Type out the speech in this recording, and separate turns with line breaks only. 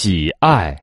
喜爱。